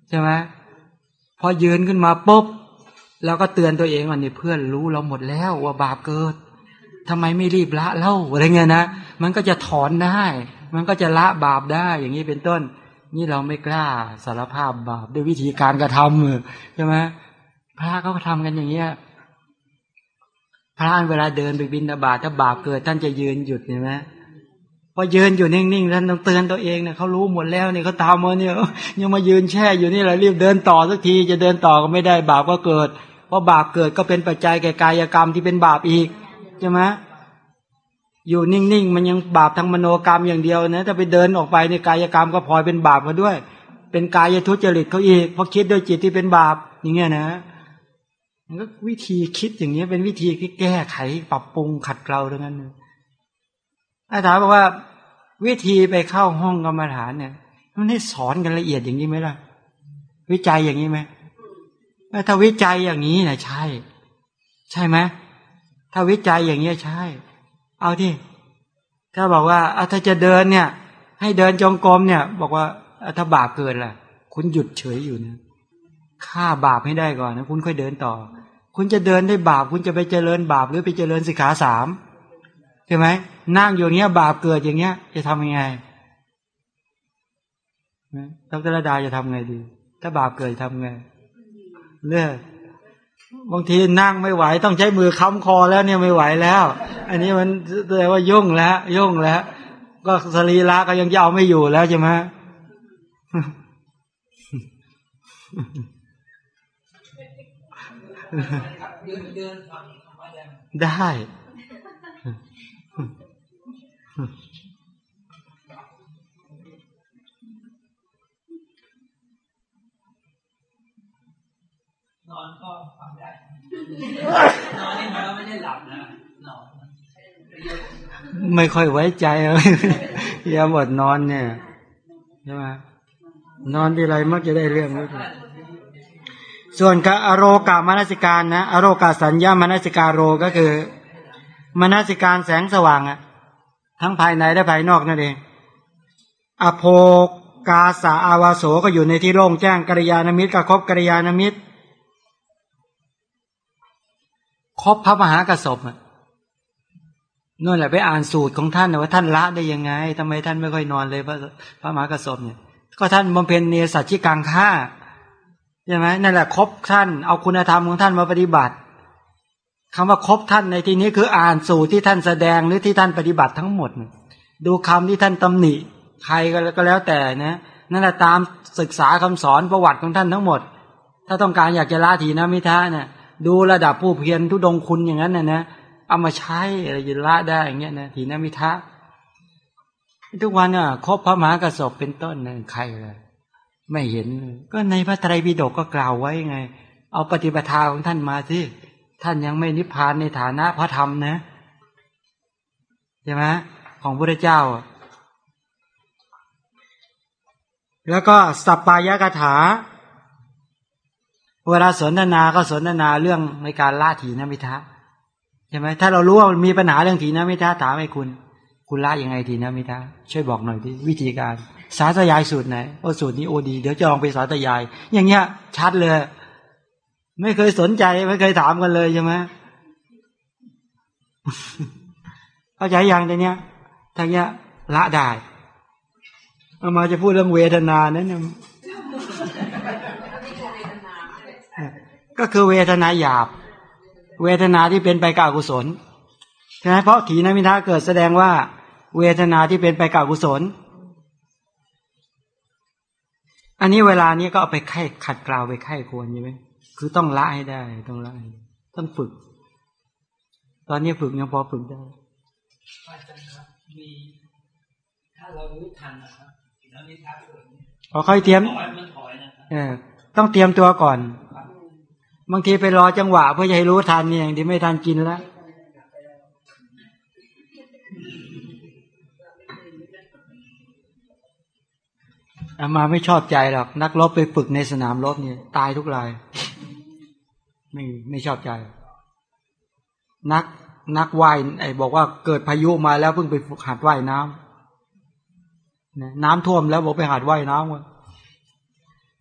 ใช่ไหมพอยืนขึ้นมาปุ๊บเราก็เตือนตัวเองว่านี่เพื่อนรู้เราหมดแล้วว่าบาปเกิดทำไมไม่รีบละเล่าอะไรเงี้ยนะมันก็จะถอนได้ มันก็จะละบาปได้ อย่างนี้เป็นต้น นี่เราไม่กล้าสารภาพบาปด้วยวิธีการกระทำใช่ไหมพระเขาก็ทำกันอย่างเงี้ยพระเวลาเดินไปบินบาตถ้าบาปเกิดท่านจะยืนหยุดเห็นไหม พอยืนอยู่นิ่งๆท่านต้องเตือนตัวเองเนี่ยเขารู้หมดแล้วเนี่ยเขาตามมาเนี่ยยังมายืนแช่อยู่นี่แหละรีบเดินต่อสักทีจะเดินต่อก็ไม่ได้บาปก็เกิดเพราะบาปเกิดก็เป็นปัจจัยแก่กายกรรมที่เป็นบาปอีกใช่ไหมอยู่นิ่งๆมันยังบาปทางมโนกรรมอย่างเดียวนะถ้าไปเดินออกไปในกายกรรมก็พลอยเป็นบาปมาด้วย เป็นกายทุจริตเขาอีกเพราะคิดด้วยจิตที่เป็นบาปอย่างเงี้ยนะมันก็วิธีคิดอย่างเงี้ยเป็นวิธีที่แก้ไขปรับปรุงขัดเกลาทั้งนั้น อาจารย์บอกว่า วิธีไปเข้าห้องกรรมฐานเนี่ยมันให้สอนกันละเอียดอย่างนี้ไหมล่ะ วิจัยอย่างนี้ไหมถ้าวิจัยอย่างนี้นะใช่ ใช่ไหมถ้าวิจัยอย่างนี้ใช่ เอาที่ถ้าบอกว่าถ้าจะเดินเนี่ย ให้เดินจงกรมเนี่ย บอกว่าถ้าบาปเกินล่ะ คุณหยุดเฉยอยู่นะฆ่าบาปให้ได้ก่อนนะคุณค่อยเดินต่อ คุณจะเดินได้บาป คุณจะไปเจริญบาปหรือไปเจริญสิกขาสาม ช่ไหมนั่งอยู่เนี้ย บาปเกิดอย่างเงี้ย จะทำยังไงนะดรดาจะทำไงดี ถ้าบาปเกิดทำไงเลิกบางทีนั่งไม่ไหว ต้องใช้มือค้ำคอแล้วเนี่ยไม่ไหวแล้ว อันนี้มันแสดงว่ายุ่งแล้วยุ่งแล้ว ก็สรีระก็ยังจะเอาไม่อยู่แล้วใช่ไหมได้ นอนนี่มันก็ไม่ได้หลับนะนอนไม่ค่อยไว้ใจอย่าหมดนอนเนี่ยใช่ไหมนอนทีไรมักจะได้เรื่องนี้ส่วนกับอโรกามนสิการนะอโรกาสัญญามนสิการโรก็คือ มนสิการแสงสว่างอะทั้งภายในและภายนอกนั่นเองอโภกาสาอาวาโสก็อยู่ในที่โล่งแจ้งกัลยาณมิตรกับคบกัลยาณมิตร คบพระมหากระสบอะนั่นแหละไปอ่านสูตรของท่านนะว่าท่านละได้ยังไงทำไมท่านไม่ค่อยนอนเลยพระพระมหากระสบเนี่ย ก็ท่านบำเพ็ญเนสัชิกังฆ่าใช่ไหมนั่นแหละครบท่านเอาคุณธรรมของท่านมาปฏิบัติคำว่าครบท่านในที่นี้คืออ่านสูตรที่ท่านแสดงหรือที่ท่านปฏิบัติทั้งหมด ดูคำที่ท่านตำหนิ ใครก็แล้วแต่นะนั่นแหละตามศึกษาคำสอนประวัติของท่านทั้งหมด ถ้าต้องการอยากจะละทีนะมิท้าเนี่ย ดูระดับผู้เพียรทุดงคุณอย่างนั้นนะนะเอามาใช้อะไรจะละได้อย่างเงี้ยนะทีนมิทะทุกวันอะคบพระมหากระสบเป็นต้นนะใครเลยไม่เห็น ก็ในพระไตรปิฎกก็กล่าวไว้ไง เอาปฏิปทาของท่านมาสิท่านยังไม่นิพพานในฐานะพระธรรมนะใช่ไหมของพระเจ้า แล้วก็สัปปายกถา เวลาสนทนาก็สนทนาเรื่องในการละถีนมิทะใช่ไหมถ้าเรารู้ว่ามีปัญหาเรื่องถีนมิทะถามให้คุณ คุณละยังไงถีนมิทะช่วยบอกหน่อยดิวิธีการ สาธยายสูตรไหนโอ้สูตรนี้โอดีเดี๋ยวจะลองไปสาธยาย อย่างเงี้ย ชัดเลย ไม่เคยสนใจไม่เคยถามกันเลยใช่ไหมเข้าใจยังแต่เนี้ยทางเนี้ยละได้เอามาจะพูดเรื่องเวทนานั้นเนี่ย ก็คือเวทนาหยาบ เวทนาที่เป็นไปกับอกุศลใช่ไหมเพราะถีนมิทาเกิดแสดงว่า เวทนาที่เป็นไปกับอกุศล อันนี้เวลานี้ก็เอาไปไข้ขัดเกลาไปไข้ควรใช่ไหมคือต้องละให้ได้ต้องละให้ต้องฝึก ตอนนี้ฝึกยังพอฝึกได้อาจารย์ครับมีถ้าเรารู้ทันนะครับแล้วมีทักเกิดเนี่ยพอค่อยเตรียมถอยมันถอยนะครับเออต้องเตรียมตัวก่อน บางทีไปรอจังหวะเพื่อจะให้รู้ทันเนี่ยอย่างที่ไม่ทันกินแล้วอามาไม่ชอบใจหรอก นักรบไปฝึกในสนามรบเนี่ย ตายทุกราย ไม่ไม่ชอบใจ นักนักว่ายไอ้บอกว่าเกิดพายุมาแล้วเพิ่งไปฝึกหัดว่ายน้ำนะน้ำท่วมแล้วบอกไปหัดว่ายน้ำกัน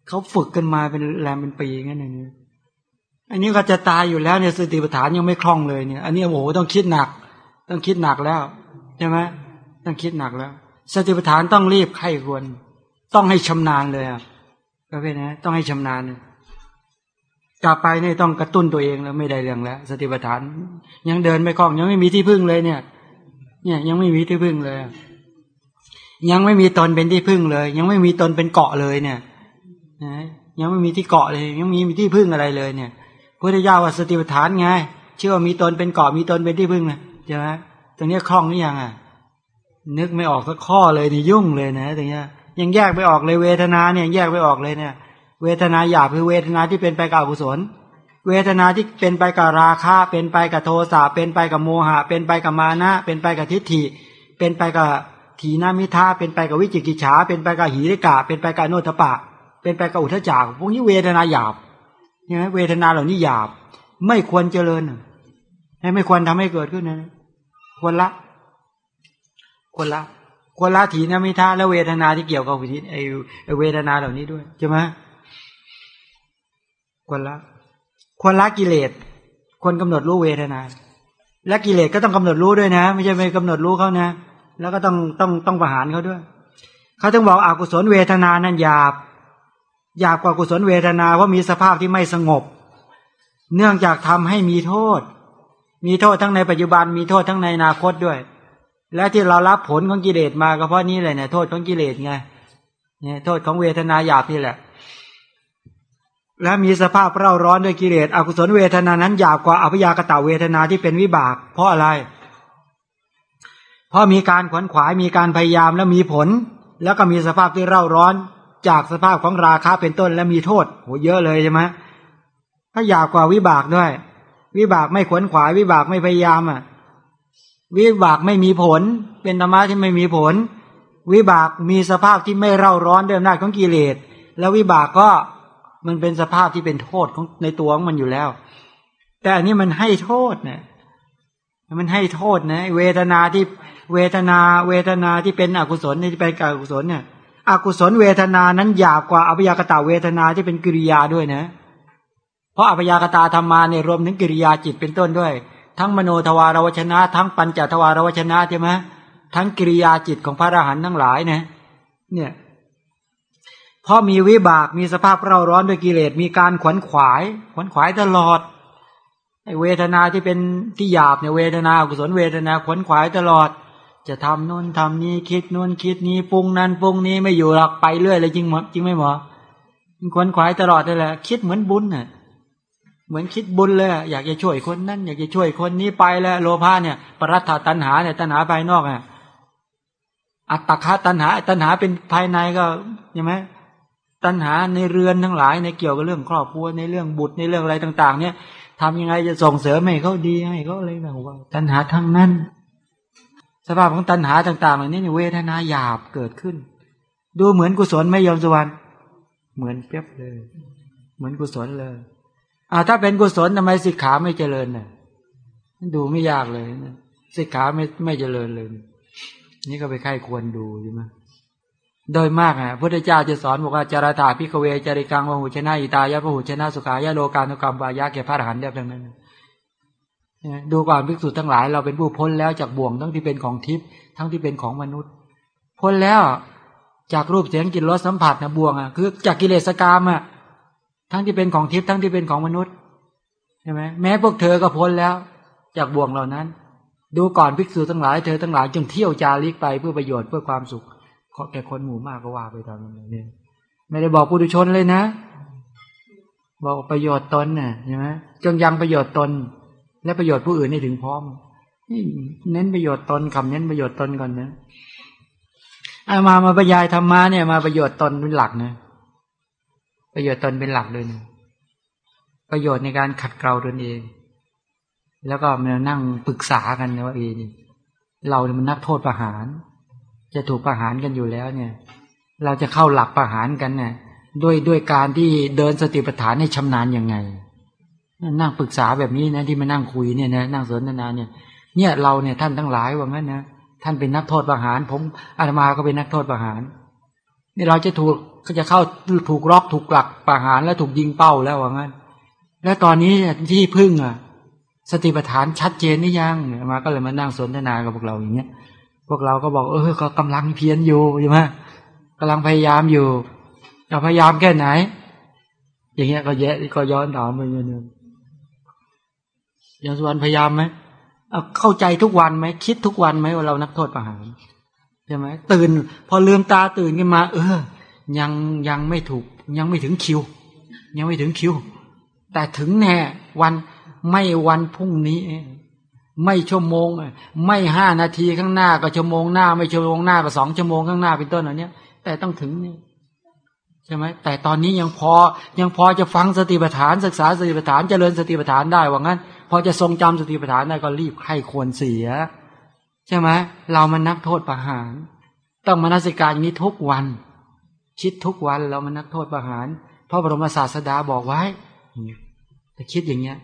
เขาฝึกกันมาเป็นแรมเป็นปีงั้นนี่ อันนี้ก็จะตายอยู่แล้วเนี่ยสติปัฏฐานยังไม่คล่องเลยเนี่ย อันนี้โอ้โหต้องคิดหนัก ต้องคิดหนักแล้วใช่ไหมต้องคิดหนักแล้ว สติปัฏฐานต้องรีบไข้ควร ต้องให้ชำนาญเลยอะก็เป็นนะต้องให้ชำนาญกลับไปเนี่ยต้องกระตุ้นตัวเองแล้วไม่ได้เรื่องแล้ว สติปัฏฐาน ยังเดินไม่คล่อง ยังไม่มีที่พึ่งเลยเนี่ย เนี่ยยังไม่มีที่พึ่งเลย ยังไม่มีตนเป็นที่พึ่งเลย ยังไม่มีตนเป็นเกาะเลยเนี่ยนะยังไม่มีที่เกาะเลย ยังมีมีที่พึ่งอะไรเลยเนี่ย พุทธเจ้าว่าสติปัฏฐานไงเชื่อว่ามีตนเป็นเกาะมีตนเป็นที่พึ่งนะใช่ไหมตรงนี้คล่องหรือยังอะ นึกไม่ออกสักข้อเลยนี่ยุ่งเลยนะตรงนี้ยังแยกไม่ออกเลยเวทนาเนี่ยแยกไม่ออกเลยเนี่ย เวทนาหยาบคือเวทนาที่เป็นไปกับอกุศล เวทนาที่เป็นไปกับราคะ เป็นไปกับโทสะเป็นไปกับโมหะ เป็นไปกับมานะ เป็นไปกับทิฏฐิ เป็นไปกับถีนามิทาเป็นไปกับวิจิกิจฉาเป็นไปกับหิริกะ เป็นไปกับโนทปะ เป็นไปกับอุทจักพวกนี้เวทนาหยาบ ช่ไหมเวทนาเหล่านี้หยาบ ไม่ควรเจริญให้ไม่ควรทำให้เกิดขึ้นนะควรละ ควรละ ควรละถีนมิทาและเวทนาที่เกี่ยวกับวิธีไอเวทนาเหล่านี้ด้วยใช่ไหมควรละ ควรละกิเลสควรกำหนดรู้เวทนา และกิเลสก็ต้องกำหนดรู้ด้วยนะ ไม่ใช่ไม่กำหนดรู้เขานะ แล้วก็ต้องต้องต้องประหารเขาด้วยเขาต้องบอกอกุศลเวทนานั้นหยาบ หยาบกว่ากุศลเวทนาว่ามีสภาพที่ไม่สงบ เนื่องจากทำให้มีโทษ มีโทษทั้งในปัจจุบันมีโทษทั้งในอนาคตด้วย และที่เรารับผลของกิเลสมาก็เพราะนี่แหละเนี่ยโทษของกิเลสไงเนี่ยโทษของเวทนาหยาบนี่แหละ และมีสภาพเร่าร้อนด้วยกิเลสอกุศลเวทนานั้นหยาบกว่าอภิยากตะเวทนาที่เป็นวิบาก เพราะอะไร เพราะมีการขวนขวายมีการพยายามและมีผล แล้วก็มีสภาพที่เร่าร้อน จากสภาพของราคาเป็นต้นและมีโทษโหเยอะเลยใช่ไหมถ้าหยาบกว่าวิบากด้วย วิบากไม่ขวนขวายวิบากไม่พยายามอะ วิบากไม่มีผล เป็นธรรมะที่ไม่มีผล วิบากมีสภาพที่ไม่เร่าร้อนด้วยอำนาจของกิเลส แล้ววิบากก็มันเป็นสภาพที่เป็นโทษของในตัวของมันอยู่แล้ว แต่อันนี้มันให้โทษเนี่ยมันให้โทษนะเวทนาที่เวทนา เวทนาที่เป็นอกุศลที่เป็นอกุศลเนี่ย อกุศลเวทนานั้นหยาบกว่าอภิยากตาเวทนาที่เป็นกิริยาด้วยนะ เพราะอภิยากตาธรรมาเนี่ยรวมถึงกิริยาจิตเป็นต้นด้วย ทั้งมโนทวารวชนะ ทั้งปัญจทวารวชนะใช่ไหมทั้งกิริยาจิตของพระอรหันต์ทั้งหลายเนี่ยเนี่ยเพราะมีวิบากมีสภาพเร่าร้อนด้วยกิเลสมีการขวนขวายขวนขวายตลอดไอเวทนาที่เป็นที่หยาบเนี่ยเวทนากุศลเวทนาขวนขวายตลอด จะทำนู่นทำนี้คิดนู่นคิดนี้ปรุงนั่นปรุงนี้ไม่อยู่หรอกไปเรื่อยเลยจริงหมจริงไหมหมอขวนขวายตลอดเลยแหละคิดเหมือนบุญน่ะเหมือนคิดบุญเลยอยากจะช่วยคนนั้นอยากจะช่วยคนนี้ไปแล้วโลภะเนี่ย ปรัตถาตัณหาเนี่ยตัณหาภายนอกอะอัตตคาตัณหาตัณหาเป็นภายในก็ใช่ไหมตัณหาในเรือนทั้งหลายในเกี่ยวกับเรื่องครอบครัวในเรื่องบุตรในเรื่องอะไรต่าง ๆ เนี่ยทำยังไงจะส่งเสริมให้เขาดีให้เขาอะไรต่าตัณหาทั้งนั้น ภาพของตัณหาต่าง ๆ เหล่านี้เวทนาหยาบเกิดขึ้น ดูเหมือนกุศลไม่ยอมสวรรค์เหมือนเปียบเลย เหมือนกุศลเลยอ่าถ้าเป็นกุศลทำไมสิกขาไม่เจริญเนี่ยดูไม่ยากเลยนะสิกขาไม่ไม่เจริญเลย นี่ก็ไปใครควรดูใช่ไหมโดยมากอะพุทธเจ้าจะสอนบอกว่าจารถาพิกเวจริกังวหุชนะอิตายะพหุชนะสุขายะโลกานุกรรมวายะแก่พระอรหันต์เรียบดังนั้น ดูก่อนภิกษุทั้งหลาย เราเป็นผู้พ้นแล้วจากบ่วงทั้งที่เป็นของทิพย์ทั้งที่เป็นของมนุษย์ พ้นแล้วจากรูปเสียงกลิ่นรสสัมผัสนะบ่วงอะคือจากกิเลสกรรมอะทั้งที่เป็นของทิพย์ทั้งที่เป็นของมนุษย์ใช่ไหมแม้พวกเธอก็พ้นแล้วจากบ่วงเหล่านั้น ดูก่อนภิกษุทั้งหลายเธอทั้งหลายจงเที่ยวจาริกไปเพื่อประโยชน์เพื่อความสุขแก่คนหมู่มากก็ว่าไปตามนั้นเนี่ยไม่ได้บอกปุถุชนเลยนะ บอกประโยชน์ตนน่ะใช่ไหมจงยังประโยชน์ตน และประโยชน์ผู้อื่นให้ถึงพร้อมเน้นประโยชน์ตนคำเน้นประโยชน์ตนก่อนนะอามามาบรรยายธรรมะเนี่ยมาประโยชน์ตนเป็นหลักนะประโยชน์ตนเป็นหลักเลยนะประโยชน์ในการขัดเกลาตนเอง แล้วก็มานั่งปรึกษากันนะว่าเออเราเนี่ยมันนักโทษประหาร จะถูกประหารกันอยู่แล้วเนี่ย เราจะเข้าหลักประหารกันเนี่ยด้วยด้วยการที่เดินสติปัฏฐานให้ชำนาญยังไง นั่งปรึกษาแบบนี้นะที่มานั่งคุยเนี่ยนะนั่งสนทนาเนี่ย เนี่ยเราเนี่ยท่านทั้งหลายว่างั้นนะท่านเป็นนักโทษประหาร ผมอาตมาก็เป็นนักโทษประหารนี่เราจะถูกก็จะเข้าถูกล็อกถูกหลักประหารแล้วถูกยิงเป้าแล้วว่างั้น แล้วตอนนี้ที่พึ่งอะ สติปัฏฐานชัดเจนนี่ยังมาก็เลยมานั่งสนทนากับพวกเราอย่างเงี้ย พวกเราก็บอกเออก็กำลังเพียรอยู่ใช่ไหมกำลังพยายามอยู่จะพยายามแค่ไหน อย่างเงี้ยก็แย่ก็ย้อนถามไปเงี้ยนึงอ ย่างสุวรรณพยายามไหมเข้าใจทุกวันไหมคิดทุกวันไหมว่าเรานักโทษประหารใช่ไหมตื่น พอลืมตาตื่นขึ้นมา เออ ยังยังไม่ถูก ยังไม่ถึงคิว ยังไม่ถึงคิว แต่ถึงแน่วันไม่วันพรุ่งนี้ ไม่ชั่วโมง ไม่ห้านาทีข้างหน้าก็ชั่วโมงหน้า ไม่ชั่วโมงหน้าก็สองชั่วโมงข้างหน้าเป็นต้นอันนี้แต่ต้องถึงนี่ใช่ไหมแต่ตอนนี้ยังพอยังพอจะฟังสติปัฏฐานศึกษาสติปัฏฐานเจริญสติปัฏฐานได้ว่างั้น พอจะทรงจำสติปัฏฐานได้ก็รีบให้ควรเสีย ใช่ไหมเรามันนักโทษประหาร ต้องมานาสิการอย่างนี้ทุกวัน คิดทุกวันเรามันนักโทษประหารพระบรมศาสดาบอกไว้แต่คิดอย่างเงี้ย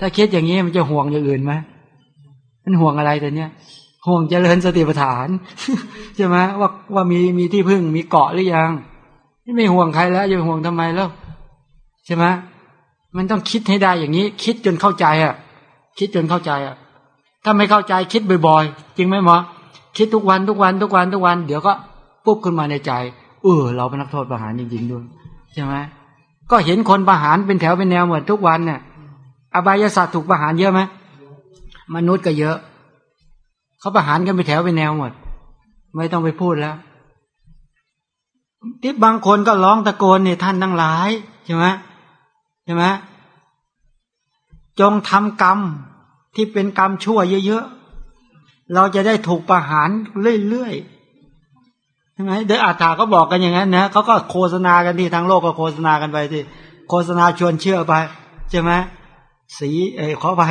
ถ้าคิดอย่างนี้มันจะห่วงอย่างอื่นไหมมันห่วงอะไรแต่เนี้ยห่วงเจริญสติปัฏฐานใช่ไหมว่าว่ามีมีที่พึ่งมีเกาะหรือยัง ไม่ห่วงใครแล้วจะห่วงทำไมแล้วใช่ไหมมันต้องคิดให้ได้อย่างนี้ คิดจนเข้าใจอะ คิดจนเข้าใจอะ ถ้าไม่เข้าใจคิดบ่อยๆ จริงไหมหมอคิดทุกวันทุกวันทุกวันทุกวัน เดี๋ยวก็ปุ๊บขึ้นมาในใจ เออ เราเป็นนักโทษประหารจริงๆด้วยใช่ไหมก็เห็นคนประหารเป็นแถวเป็นแนวหมดทุกวันเนี่ยอบายศาสตร์ถูกประหารเยอะไหมมนุษย์ก็เยอะ เขาประหารกันเป็นแถวเป็นแนวหมด ไม่ต้องไปพูดแล้ว ที่บางคนก็ร้องตะโกนเนี่ยท่านทั้งหลายใช่ไหมใช่ไหมจงทำกรรมที่เป็นกรรมชั่วเยอะๆ เราจะได้ถูกประหารเรื่อยๆใช่ไหมเดยอาถาก็บอกกันอย่างนั้นนะเขาก็โฆษณากันที่ทางโลกก็โฆษณากันไปที่โฆษณาชวนเชื่อไปใช่ไหมสีเอ้ยขอไป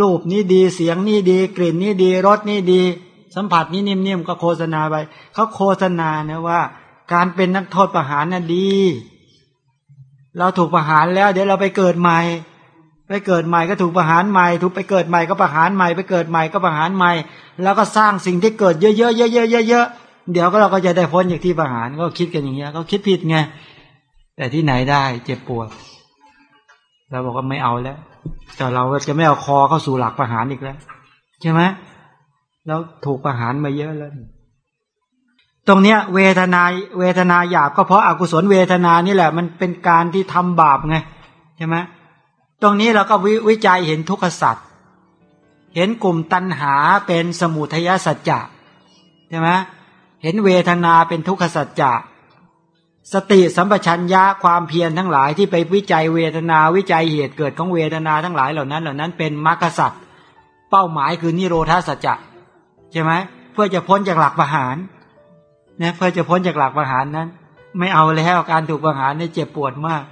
รูปนี้ดีเสียงนี่ดี กลิ่นนี่ดีรสนี่ดี สัมผัสนี่นิ่มๆก็โฆษณาไปเขาโฆษณานะว่า การเป็นนักโทษประหารน่ะดี เราถูกประหารแล้ว เดี๋ยวเราไปเกิดใหม่ ไปเกิดใหม่ก็ถูกประหารใหม่ ถูกไปเกิดใหม่ก็ประหารใหม่ ไปเกิดใหม่ก็ประหารใหม่ แล้วก็สร้างสิ่งที่เกิดเยอะๆเยอะๆเยอะๆเดี๋ยวก็เราก็จะได้พ้นจากที่ประหารก็คิดกันอย่างเงี้ยเขาคิดผิดไงแต่ที่ไหนได้เจ็บปวดเราบอกว่าไม่เอาแล้ว แต่เราจะไม่เอาคอเข้าสู่หลักประหารอีกแล้ว ใช่ไหมแล้วถูกประหารมาเยอะแล้ว ตรงเนี้ยเวทนาเวทนาหยาบก็เพราะอากุศลเวทนานี่แหละ มันเป็นการที่ทำบาปไงใช่ไหมตรงนี้เราก็ววิจัยเห็นทุกขสัตว์เห็นกลุ่มตัณหาเป็นสมุทัยสัจจะใช่ไหมเห็นเวทนาเป็นทุกขสัจจะสติสัมปชัญญะความเพียรทั้งหลายที่ไปวิจัยเวทนาวิจัยเหตุเกิดของเวทนาทั้งหลายเหล่านั้น เหล่านั้นเป็นมรรคสัตว์เป้าหมายคือนิโรธาสัจจะใช่ไหมเพื่อจะพ้นจากหลักประหาร นะเพื่อจะพ้นจากหลักประหารนั้น ไม่เอาแล้วการถูกประหารเนี่ยเจ็บปวดมาก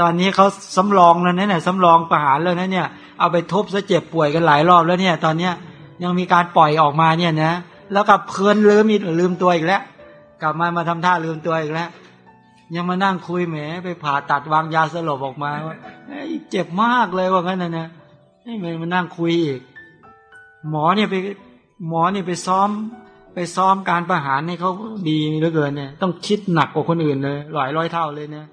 ตอนนี้เขาสำรองแล้วนะเนี่ยสำรองประหารแล้วนะเนี่ยเอาไปทุบซะเจ็บป่วยกันหลายรอบแล้วเนี่ย ตอนเนี้ยยังมีการปล่อยออกมาเนี่ยนะแล้วกับเพลินลืมอีกลืมตัวอีกแล้ว กลับมามาทำท่าลืมตัวอีกแล้ว ยังมานั่งคุยแหม ไปผ่าตัดวางยาสลบออกมาว่าเจ็บมากเลยว่างั้นนะนะให้มันมานั่งคุยอีก หมอเนี่ยไปหมอเนี่ยไปซ้อม ไปซ้อมการประหารให้เขาดีเหลือเกินเนี่ย ต้องคิดหนักกว่าคนอื่นเลยหลายร้อยเท่าเลยเนี่ย